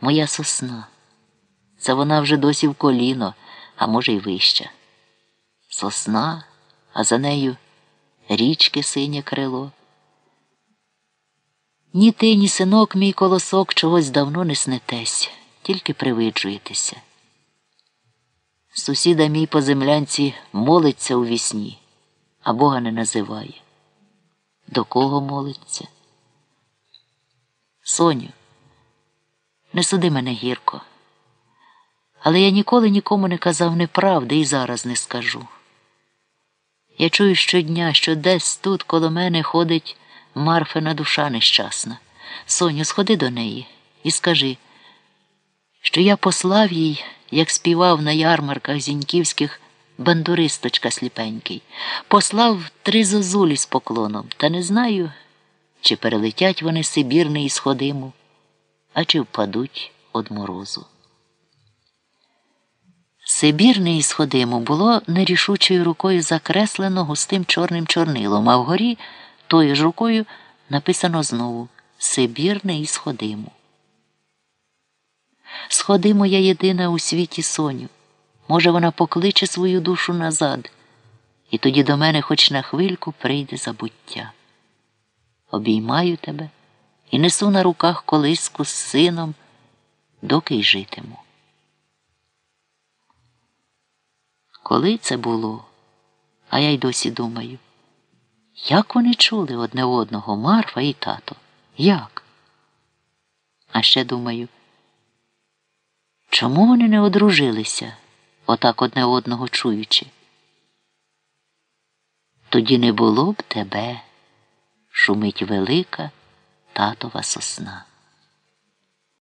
Моя сосна. Це вона вже досі в коліно, а може, й вища. Сосна, а за нею річки синє крило. Ні ти, ні синок, мій колосок чогось давно не снетесь, тільки привиджуєтеся. Сусіда мій по землянці молиться у вісні, а Бога не називає. До кого молиться? Соню, не суди мене гірко, але я ніколи нікому не казав неправди і зараз не скажу. Я чую щодня, що десь тут коло мене ходить Марфина душа нещасна. Соню, сходи до неї і скажи, що я послав їй, як співав на ярмарках зіньківських бандуристочка сліпенький, послав три зозулі з поклоном, та не знаю, чи перелетять вони Сибірний із Ходиму, а чи впадуть од морозу. Сибірне із Ходиму було нерішучою рукою закреслено густим чорним чорнилом, а вгорі тою ж рукою написано знову Сибірне із Ходиму. Сходи моя єдина у світі соню. Може, вона покличе свою душу назад, і тоді до мене хоч на хвильку прийде забуття. Обіймаю тебе і несу на руках колиску з сином, доки й житиму. Коли це було, а я й досі думаю, як вони чули одне одного Марфа і тато? Як? А ще думаю, чому вони не одружилися, отак одне одного чуючи? Тоді не було б тебе, шумить велика татова сосна.